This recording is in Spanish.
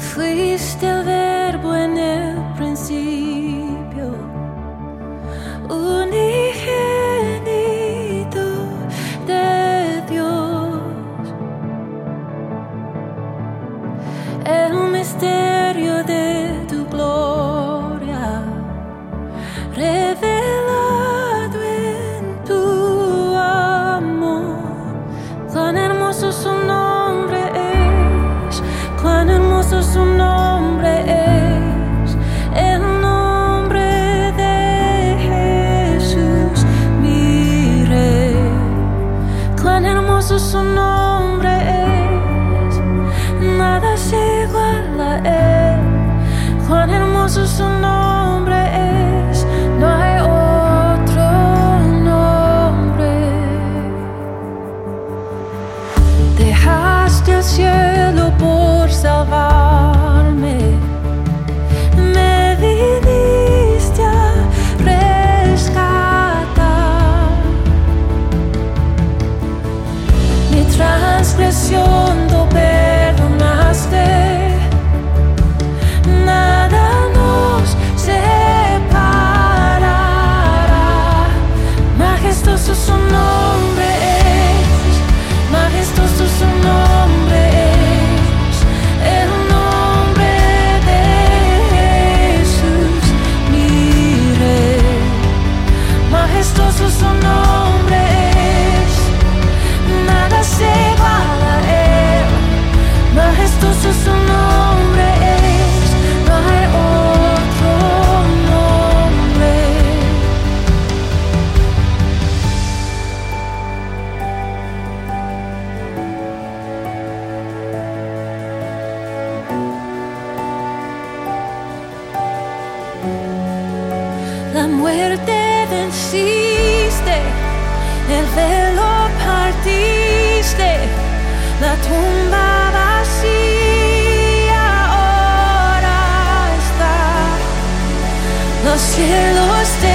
Fuiste el verbo en el principio, unigénito de Dios, el misterio de Su nombre es el nombre de Jesús, mi rey. Cuán hermoso su nombre. So so no. la muerte venciste, el velo partiste, la tumba vacía ahora está, los cielos te